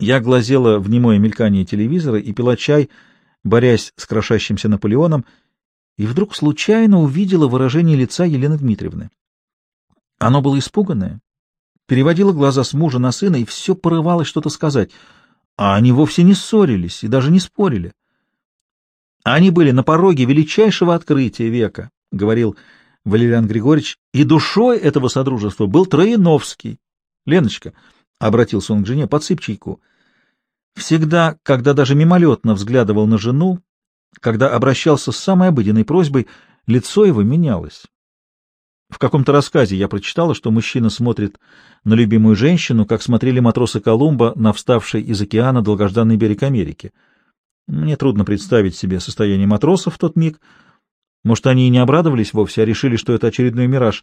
Я глазела в немое мелькание телевизора и пила чай, борясь с крошащимся Наполеоном, и вдруг случайно увидела выражение лица Елены Дмитриевны. Оно было испуганное, переводило глаза с мужа на сына и все порывалось что-то сказать, а они вовсе не ссорились и даже не спорили. Они были на пороге величайшего открытия века, — говорил Валериан Григорьевич, — и душой этого содружества был Троиновский. Леночка, — обратился он к жене, — подсыпь чайку. Всегда, когда даже мимолетно взглядывал на жену, когда обращался с самой обыденной просьбой, лицо его менялось. В каком-то рассказе я прочитала, что мужчина смотрит на любимую женщину, как смотрели матросы Колумба на вставший из океана долгожданный берег Америки. Мне трудно представить себе состояние матросов в тот миг. Может, они и не обрадовались вовсе, а решили, что это очередной мираж.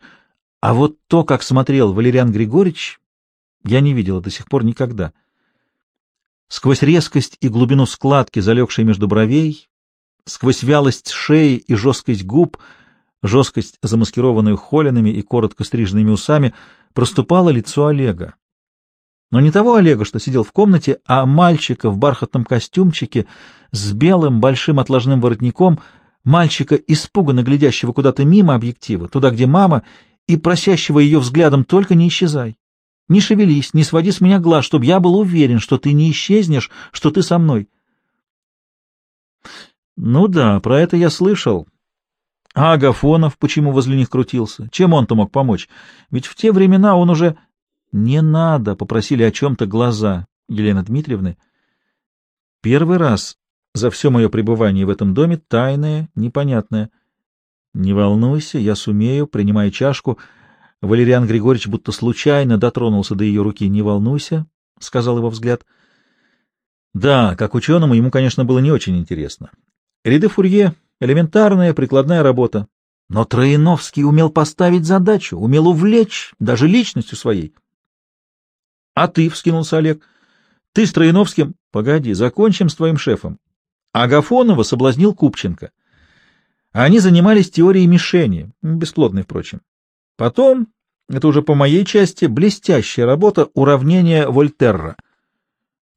А вот то, как смотрел Валериан Григорьевич, я не видела до сих пор никогда. Сквозь резкость и глубину складки, залегшей между бровей, сквозь вялость шеи и жесткость губ, жесткость, замаскированную холеными и коротко стриженными усами, проступало лицо Олега. Но не того Олега, что сидел в комнате, а мальчика в бархатном костюмчике с белым большим отложным воротником, мальчика, испуганно глядящего куда-то мимо объектива, туда, где мама, и просящего ее взглядом «только не исчезай». Не шевелись, не своди с меня глаз, чтобы я был уверен, что ты не исчезнешь, что ты со мной. Ну да, про это я слышал. А Агафонов почему возле них крутился? Чем он-то мог помочь? Ведь в те времена он уже... Не надо, попросили о чем-то глаза Елены Дмитриевны. Первый раз за все мое пребывание в этом доме тайное, непонятное. Не волнуйся, я сумею, принимая чашку, — Валериан Григорьевич будто случайно дотронулся до ее руки. «Не волнуйся», — сказал его взгляд. Да, как ученому ему, конечно, было не очень интересно. Ряды Фурье — элементарная прикладная работа. Но Троиновский умел поставить задачу, умел увлечь, даже личностью своей. — А ты, — вскинулся Олег, — ты с Троиновским... Погоди, закончим с твоим шефом. Агафонова соблазнил Купченко. Они занимались теорией мишени, бесплодной, впрочем. Потом, это уже по моей части, блестящая работа уравнения Вольтерра.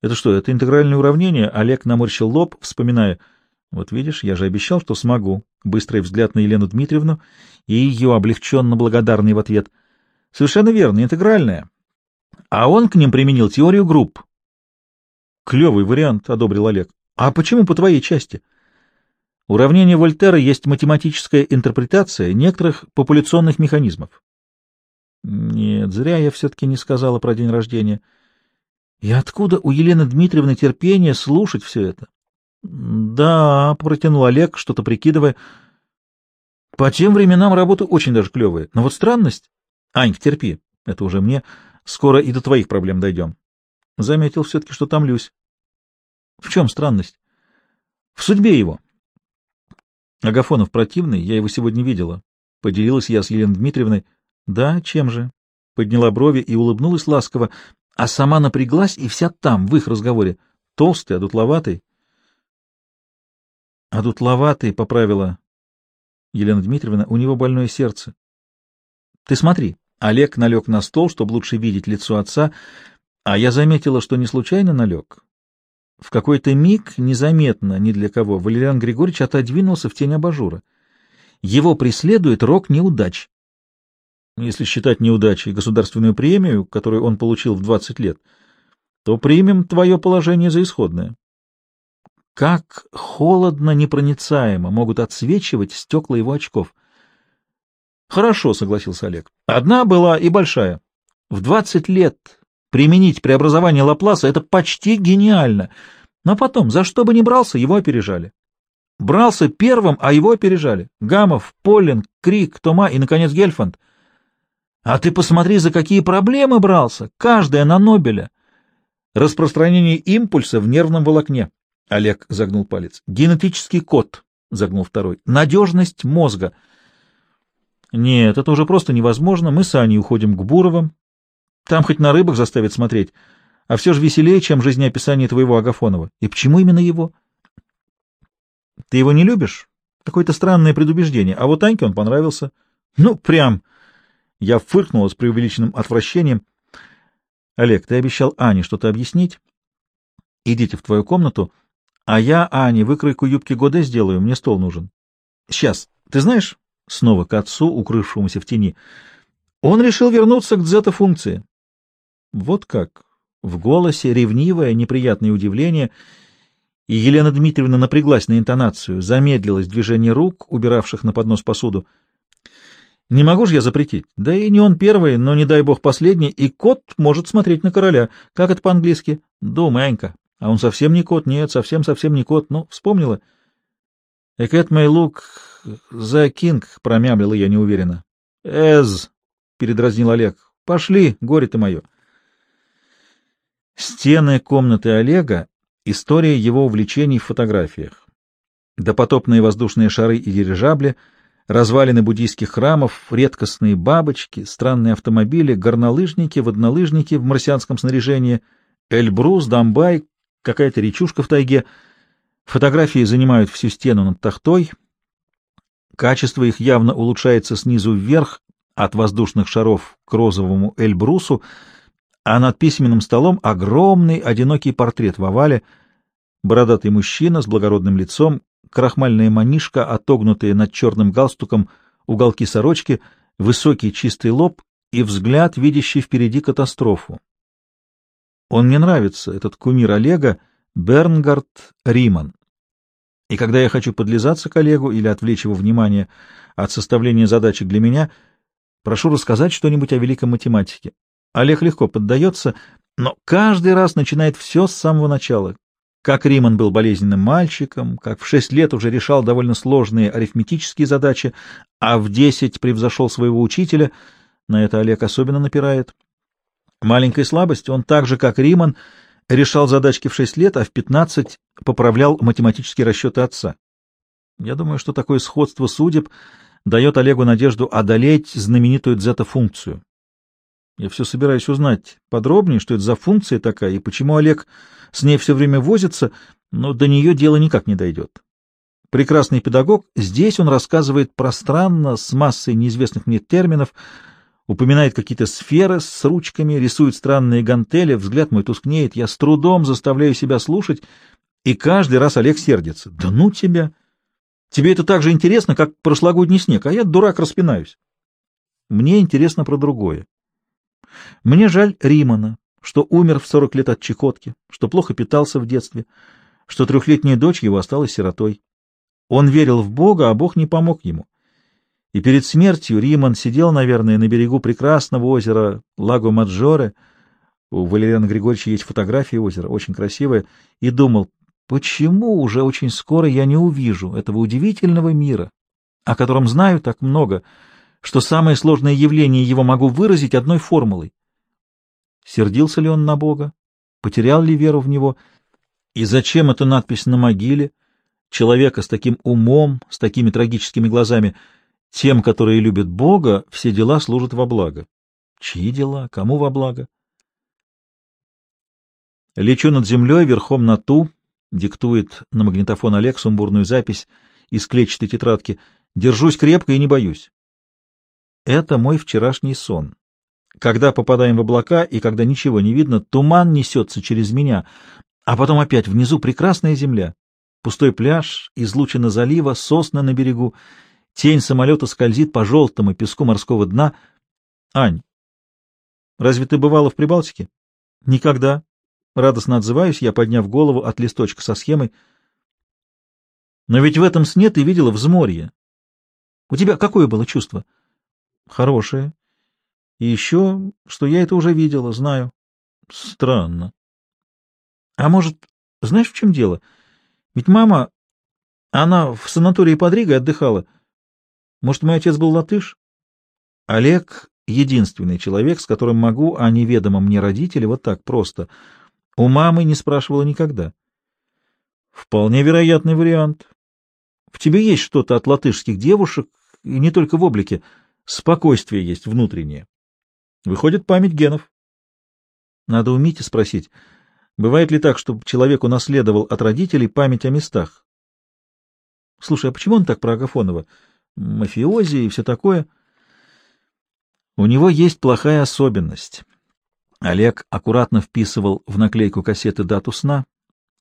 Это что, это интегральное уравнение? Олег наморщил лоб, вспоминая. Вот видишь, я же обещал, что смогу. Быстрый взгляд на Елену Дмитриевну и ее облегченно благодарный в ответ. Совершенно верно, интегральное. А он к ним применил теорию групп. Клевый вариант, одобрил Олег. А почему по твоей части? — Уравнение Вольтера есть математическая интерпретация некоторых популяционных механизмов. Нет, зря я все-таки не сказала про день рождения. И откуда у Елены Дмитриевны терпение слушать все это? Да, протянул Олег, что-то прикидывая. По тем временам работа очень даже клевая. Но вот странность... Ань, терпи, это уже мне. Скоро и до твоих проблем дойдем. Заметил все-таки, что томлюсь. В чем странность? В судьбе его. Агафонов противный, я его сегодня видела. Поделилась я с Еленой Дмитриевной. Да, чем же? Подняла брови и улыбнулась ласково, а сама напряглась и вся там, в их разговоре. Толстый, одутловатый. Одутловатый, поправила Елена Дмитриевна, у него больное сердце. Ты смотри. Олег налег на стол, чтобы лучше видеть лицо отца, а я заметила, что не случайно налег. В какой-то миг, незаметно ни для кого, Валериан Григорьевич отодвинулся в тень абажура. Его преследует рок неудач. Если считать неудачей государственную премию, которую он получил в 20 лет, то примем твое положение за исходное. Как холодно непроницаемо могут отсвечивать стекла его очков. Хорошо, согласился Олег. Одна была и большая. В 20 лет Применить преобразование Лапласа — это почти гениально. Но потом, за что бы ни брался, его опережали. Брался первым, а его опережали. Гамов, Поллин, Крик, Тома и, наконец, Гельфанд. А ты посмотри, за какие проблемы брался. Каждая на Нобеля. Распространение импульса в нервном волокне. Олег загнул палец. Генетический код, загнул второй. Надежность мозга. Нет, это уже просто невозможно. Мы с Аней уходим к Буровым, там хоть на рыбах заставит смотреть, а все же веселее, чем жизнеописание твоего Агафонова. И почему именно его? Ты его не любишь? Какое-то странное предубеждение. А вот Аньке он понравился. Ну, прям. Я фыркнула с преувеличенным отвращением. Олег, ты обещал Ане что-то объяснить? Идите в твою комнату, а я, Ане, выкройку юбки Годе сделаю, мне стол нужен. Сейчас, ты знаешь, снова к отцу, укрывшемуся в тени, он решил вернуться к дзета-функции. Вот как. В голосе ревнивое, неприятное удивление, и Елена Дмитриевна напряглась на интонацию, замедлилось движение рук, убиравших на поднос посуду. Не могу же я запретить. Да и не он первый, но, не дай бог, последний, и кот может смотреть на короля. Как это по-английски? Думай, Анька. А он совсем не кот, нет, совсем-совсем не кот. Ну, вспомнила? Cat may look the king, промямлила я неуверенно. Эз, передразнил Олег. Пошли, горе ты мое. Стены комнаты Олега — история его увлечений в фотографиях. Допотопные воздушные шары и дирижабли — развалины буддийских храмов, редкостные бабочки, странные автомобили, горнолыжники, воднолыжники в марсианском снаряжении, Эльбрус, Дамбай, какая-то речушка в тайге. Фотографии занимают всю стену над тахтой. Качество их явно улучшается снизу вверх, от воздушных шаров к розовому Эльбрусу, а над письменным столом огромный одинокий портрет в овале, бородатый мужчина с благородным лицом, крахмальная манишка, отогнутые над черным галстуком уголки сорочки, высокий чистый лоб и взгляд, видящий впереди катастрофу. Он мне нравится, этот кумир Олега, Бернгард Риман. И когда я хочу подлизаться к Олегу или отвлечь его внимание от составления задачек для меня, прошу рассказать что-нибудь о великом математике. Олег легко поддается, но каждый раз начинает все с самого начала, как Риман был болезненным мальчиком, как в шесть лет уже решал довольно сложные арифметические задачи, а в десять превзошел своего учителя, на это Олег особенно напирает. Маленькая слабость, он так же, как Риман, решал задачки в шесть лет, а в пятнадцать поправлял математические расчеты отца. Я думаю, что такое сходство судеб дает Олегу надежду одолеть знаменитую дзета-функцию. Я все собираюсь узнать подробнее, что это за функция такая и почему Олег с ней все время возится, но до нее дело никак не дойдет. Прекрасный педагог, здесь он рассказывает пространно, с массой неизвестных мне терминов, упоминает какие-то сферы с ручками, рисует странные гантели, взгляд мой тускнеет, я с трудом заставляю себя слушать, и каждый раз Олег сердится. Да ну тебя! Тебе это так же интересно, как прошлогодний снег, а я, дурак, распинаюсь. Мне интересно про другое. Мне жаль Римана, что умер в сорок лет от чекотки, что плохо питался в детстве, что трехлетняя дочь его осталась сиротой. Он верил в Бога, а Бог не помог ему. И перед смертью Риман сидел, наверное, на берегу прекрасного озера Лаго-Маджоре, у Валериана Григорьевича есть фотография озера, очень красивая, и думал, почему уже очень скоро я не увижу этого удивительного мира, о котором знаю так много, — что самое сложное явление его могу выразить одной формулой. Сердился ли он на Бога? Потерял ли веру в Него? И зачем эта надпись на могиле? Человека с таким умом, с такими трагическими глазами. Тем, которые любят Бога, все дела служат во благо. Чьи дела? Кому во благо? Лечу над землей, верхом на ту, диктует на магнитофон Олег сумбурную запись из клетчатой тетрадки. Держусь крепко и не боюсь. Это мой вчерашний сон. Когда попадаем в облака и когда ничего не видно, туман несется через меня, а потом опять внизу прекрасная земля. Пустой пляж, излучина залива, сосны на берегу, тень самолета скользит по желтому песку морского дна. Ань, разве ты бывала в Прибалтике? Никогда. Радостно отзываюсь я, подняв голову от листочка со схемой. Но ведь в этом сне ты видела взморье. У тебя какое было чувство? — Хорошее. И еще, что я это уже видела, знаю. Странно. А может, знаешь, в чем дело? Ведь мама, она в санатории под Ригой отдыхала. Может, мой отец был латыш? Олег — единственный человек, с которым могу о неведомом мне родителе вот так просто. У мамы не спрашивала никогда. Вполне вероятный вариант. В тебе есть что-то от латышских девушек, и не только в облике — Спокойствие есть внутреннее. Выходит, память генов. Надо у Мити спросить, бывает ли так, чтобы человек унаследовал от родителей память о местах? Слушай, а почему он так про Агафонова? Мафиози и все такое? У него есть плохая особенность. Олег аккуратно вписывал в наклейку кассеты дату сна.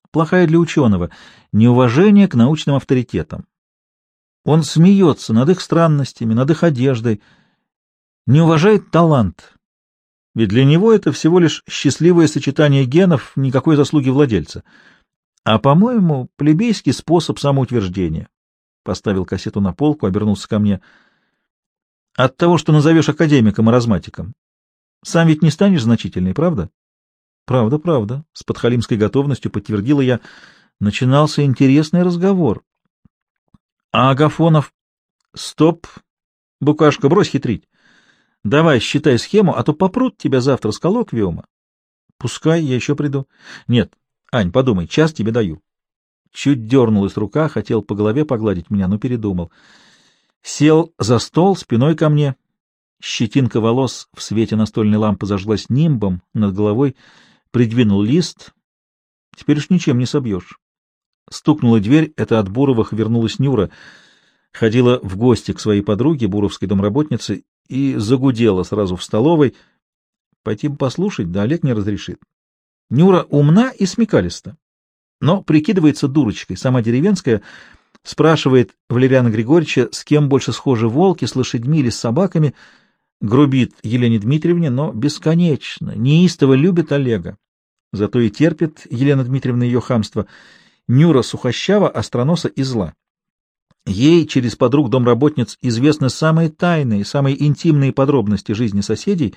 плохая для ученого, неуважение к научным авторитетам. Он смеется над их странностями, над их одеждой, не уважает талант, ведь для него это всего лишь счастливое сочетание генов, никакой заслуги владельца. А, по-моему, плебейский способ самоутверждения. Поставил кассету на полку, обернулся ко мне. От того, что назовешь академиком и разматиком. Сам ведь не станешь значительной, правда? Правда, правда. С подхалимской готовностью подтвердила я. Начинался интересный разговор. А Агафонов... Стоп, Букашка, брось хитрить. Давай, считай схему, а то попрут тебя завтра с коллоквиума. Пускай, я еще приду. Нет, Ань, подумай, час тебе даю. Чуть дернулась рука, хотел по голове погладить меня, но передумал. Сел за стол спиной ко мне. Щетинка волос в свете настольной лампы зажглась нимбом над головой, придвинул лист. Теперь уж ничем не собьешь. Стукнула дверь, это от Буровых вернулась Нюра. Ходила в гости к своей подруге, буровской домработнице, и загудела сразу в столовой. Пойти бы послушать, да Олег не разрешит. Нюра умна и смекалиста, но прикидывается дурочкой, сама деревенская, спрашивает Валериана Григорьевича, с кем больше схожи волки, с лошадьми или с собаками, грубит Елене Дмитриевне, но бесконечно, неистово любит Олега. Зато и терпит Елена Дмитриевна ее хамство. Нюра сухощава, остроноса и зла. Ей через подруг домработниц известны самые тайные, самые интимные подробности жизни соседей,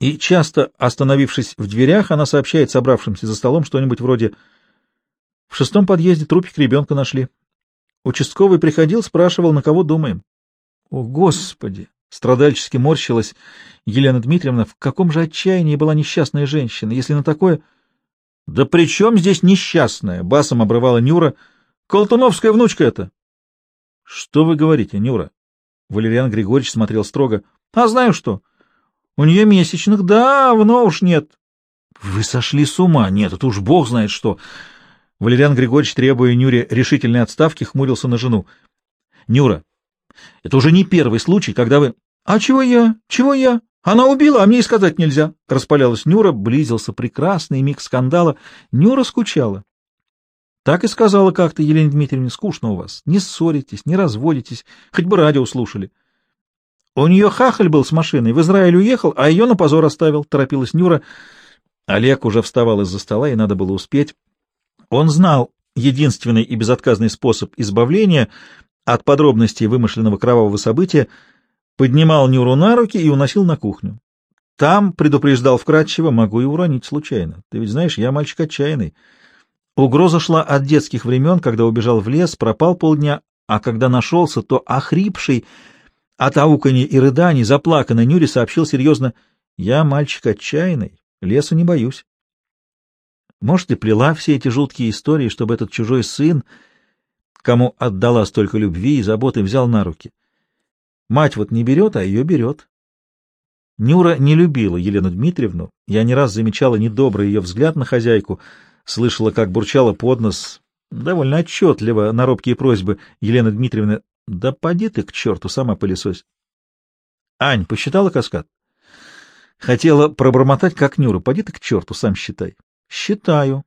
и часто, остановившись в дверях, она сообщает собравшимся за столом что-нибудь вроде «В шестом подъезде трупик ребенка нашли. Участковый приходил, спрашивал, на кого думаем». «О, Господи!» — страдальчески морщилась Елена Дмитриевна. «В каком же отчаянии была несчастная женщина, если на такое...» «Да при чем здесь несчастная?» — басом обрывала Нюра. «Колтуновская внучка это!» — Что вы говорите, Нюра? Валериан Григорьевич смотрел строго. — А знаю что. У нее месячных давно уж нет. — Вы сошли с ума. Нет, это уж бог знает что. Валериан Григорьевич, требуя Нюре решительной отставки, хмурился на жену. — Нюра, это уже не первый случай, когда вы... — А чего я? Чего я? Она убила, а мне и сказать нельзя. Распалялась Нюра, близился прекрасный миг скандала. Нюра скучала. Так и сказала как-то Елене Дмитриевне, скучно у вас. Не ссоритесь, не разводитесь, хоть бы радио слушали. У нее хахаль был с машиной, в Израиль уехал, а ее на позор оставил, торопилась Нюра. Олег уже вставал из-за стола, и надо было успеть. Он знал единственный и безотказный способ избавления от подробностей вымышленного кровавого события, поднимал Нюру на руки и уносил на кухню. Там предупреждал вкратчиво, могу и уронить случайно. Ты ведь знаешь, я мальчик отчаянный. Угроза шла от детских времен, когда убежал в лес, пропал полдня, а когда нашелся, то охрипший от ауканья и рыданий, заплаканный Нюри сообщил серьезно, «Я мальчик отчаянный, лесу не боюсь». Может, и плела все эти жуткие истории, чтобы этот чужой сын, кому отдала столько любви и заботы, взял на руки. Мать вот не берет, а ее берет. Нюра не любила Елену Дмитриевну, я не раз замечала недобрый ее взгляд на хозяйку — слышала, как бурчала под нос, довольно отчетливо, на робкие просьбы Елены Дмитриевны, «Да поди ты к черту, сама пылесось». «Ань, посчитала каскад?» Хотела пробормотать, как Нюра, «Поди ты к черту, сам считай». «Считаю».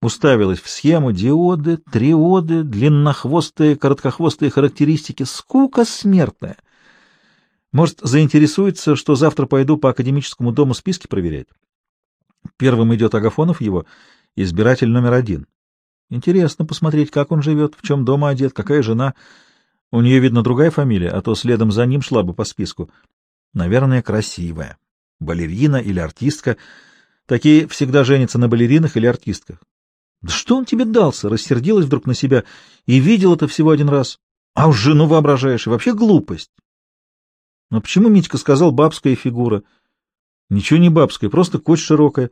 Уставилась в схему диоды, триоды, длиннохвостые, короткохвостые характеристики. Скука смертная. Может, заинтересуется, что завтра пойду по академическому дому списки проверять? Первым идет Агафонов его — избиратель номер один. Интересно посмотреть, как он живет, в чем дома одет, какая жена. У нее, видно, другая фамилия, а то следом за ним шла бы по списку. Наверное, красивая. Балерина или артистка. Такие всегда женятся на балеринах или артистках. Да что он тебе дался? Рассердилась вдруг на себя и видел это всего один раз. А уж жену воображаешь, и вообще глупость. Но почему Митька сказал бабская фигура? Ничего не бабская, просто кость широкая.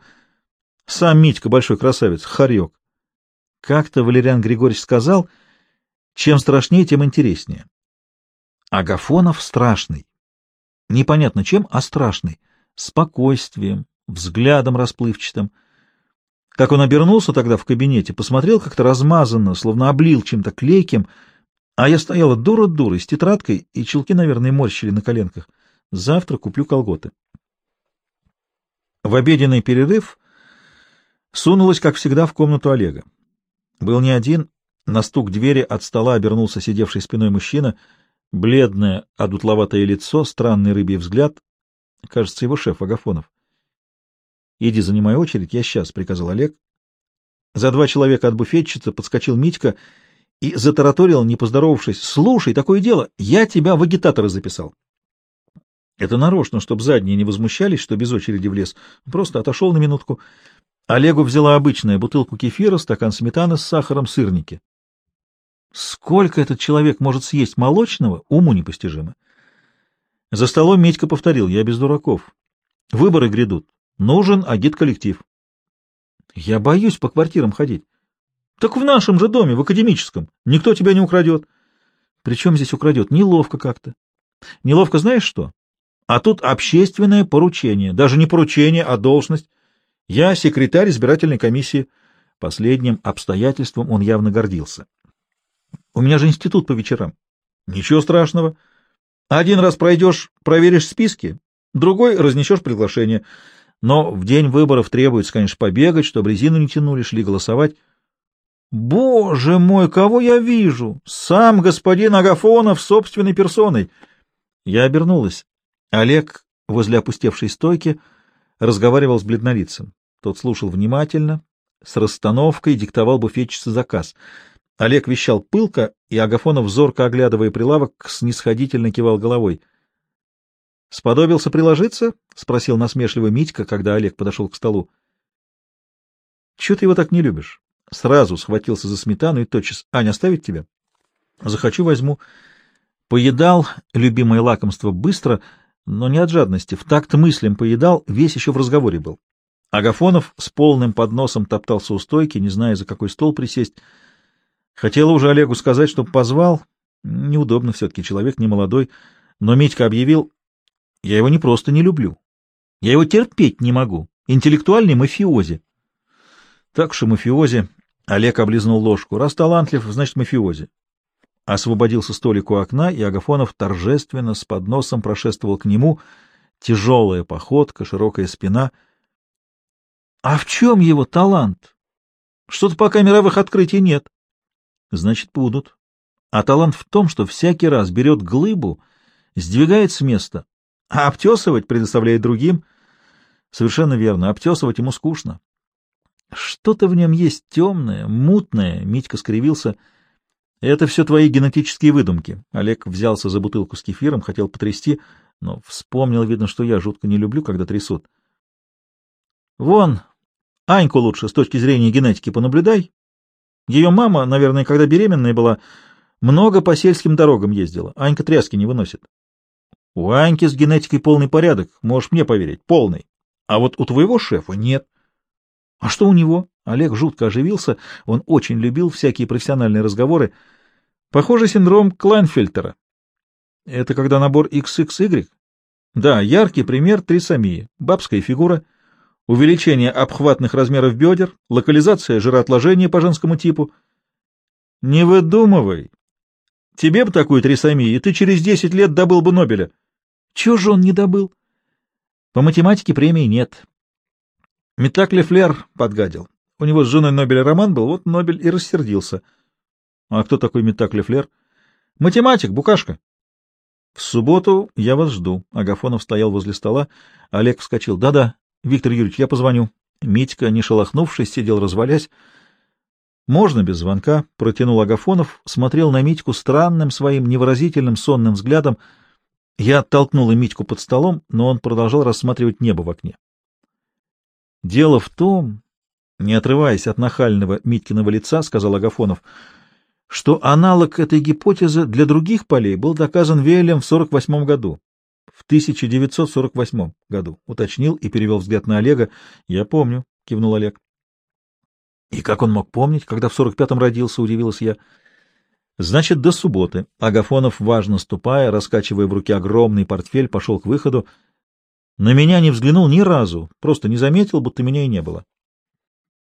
Сам Митька большой красавец, хорек. Как-то Валериан Григорьевич сказал, чем страшнее, тем интереснее. Агафонов страшный. Непонятно чем, а страшный. Спокойствием, взглядом расплывчатым. Как он обернулся тогда в кабинете, посмотрел как-то размазанно, словно облил чем-то клейким, а я стояла дура-дура с тетрадкой, и челки, наверное, морщили на коленках. Завтра куплю колготы. В обеденный перерыв Сунулась, как всегда, в комнату Олега. Был не один, на стук двери от стола обернулся сидевший спиной мужчина, бледное, одутловатое лицо, странный рыбий взгляд. Кажется, его шеф Агафонов. — Иди, занимай очередь, я сейчас, — приказал Олег. За два человека от буфетчицы подскочил Митька и затараторил, не поздоровавшись. — Слушай, такое дело, я тебя в агитатора записал. Это нарочно, чтобы задние не возмущались, что без очереди влез. Просто отошел на минутку. Олегу взяла обычная бутылку кефира, стакан сметаны с сахаром, сырники. Сколько этот человек может съесть молочного, уму непостижимо. За столом Медька повторил, я без дураков. Выборы грядут. Нужен агит-коллектив. Я боюсь по квартирам ходить. Так в нашем же доме, в академическом. Никто тебя не украдет. Причем здесь украдет? Неловко как-то. Неловко знаешь что? А тут общественное поручение. Даже не поручение, а должность. Я секретарь избирательной комиссии. Последним обстоятельством он явно гордился. У меня же институт по вечерам. Ничего страшного. Один раз пройдешь, проверишь списки, другой разнесешь приглашение. Но в день выборов требуется, конечно, побегать, чтобы резину не тянули, шли голосовать. Боже мой, кого я вижу? Сам господин Агафонов собственной персоной. Я обернулась. Олег возле опустевшей стойки разговаривал с бледнолицем. Тот слушал внимательно, с расстановкой диктовал буфетчице заказ. Олег вещал пылко, и Агафонов, зорко оглядывая прилавок, снисходительно кивал головой. — Сподобился приложиться? — спросил насмешливо Митька, когда Олег подошел к столу. — Чего ты его так не любишь? Сразу схватился за сметану и тотчас. — Аня, оставить тебя? — Захочу, возьму. Поедал любимое лакомство быстро, но не от жадности. В такт мыслям поедал, весь еще в разговоре был. Агафонов с полным подносом топтался у стойки, не зная, за какой стол присесть. Хотела уже Олегу сказать, чтобы позвал. Неудобно все-таки, человек не молодой. Но Митька объявил, я его не просто не люблю. Я его терпеть не могу. Интеллектуальный мафиози. Так что мафиози. Олег облизнул ложку. Раз талантлив, значит мафиози. Освободился столик у окна, и Агафонов торжественно с подносом прошествовал к нему. Тяжелая походка, широкая спина — а в чем его талант? Что-то пока мировых открытий нет. Значит, будут. А талант в том, что всякий раз берет глыбу, сдвигает с места, а обтесывать предоставляет другим. Совершенно верно, обтесывать ему скучно. Что-то в нем есть темное, мутное, Митька скривился. Это все твои генетические выдумки. Олег взялся за бутылку с кефиром, хотел потрясти, но вспомнил, видно, что я жутко не люблю, когда трясут. Вон, Аньку лучше с точки зрения генетики понаблюдай. Ее мама, наверное, когда беременная была, много по сельским дорогам ездила. Анька тряски не выносит. У Аньки с генетикой полный порядок, можешь мне поверить, полный. А вот у твоего шефа нет. А что у него? Олег жутко оживился, он очень любил всякие профессиональные разговоры. Похоже, синдром Клайнфельтера. Это когда набор XXY? Да, яркий пример трисомии, бабская фигура — увеличение обхватных размеров бедер, локализация жироотложения по женскому типу. Не выдумывай. Тебе бы такую трисомию, и ты через десять лет добыл бы Нобеля. Чего же он не добыл? По математике премии нет. Метакли Флер подгадил. У него с женой Нобеля роман был, вот Нобель и рассердился. А кто такой Метакли Флер? Математик, букашка. В субботу я вас жду. Агафонов стоял возле стола. Олег вскочил. Да-да, Виктор Юрьевич, я позвоню. Митька, не шелохнувшись, сидел развалясь. Можно без звонка, протянул Агафонов, смотрел на Митьку странным своим невыразительным сонным взглядом. Я оттолкнула Митьку под столом, но он продолжал рассматривать небо в окне. Дело в том, не отрываясь от нахального Митькиного лица, сказал Агафонов, что аналог этой гипотезы для других полей был доказан Вейлем в 48 году в 1948 году, уточнил и перевел взгляд на Олега. Я помню, кивнул Олег. И как он мог помнить, когда в 45-м родился, удивилась я. Значит, до субботы. Агафонов, важно ступая, раскачивая в руке огромный портфель, пошел к выходу. На меня не взглянул ни разу, просто не заметил, будто меня и не было.